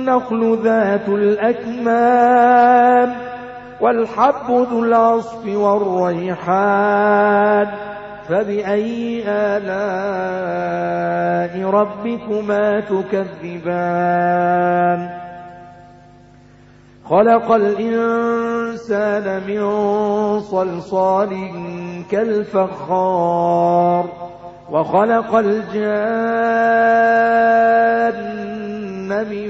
والنخل ذات الأكمام والحب ذو العصف والريحان فبأي آلاء ربكما تكذبان؟ خلق الإنسان من صلصال كالفخار وخلق الجان من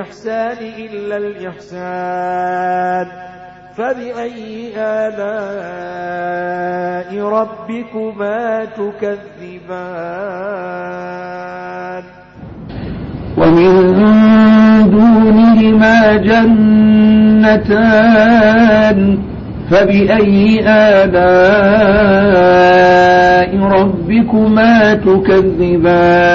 إحسان إلا الإحسان فبأي آلاء ربكما تكذبان؟ ومن دونهما جنتان فبأي آلاء ربكما تكذبان؟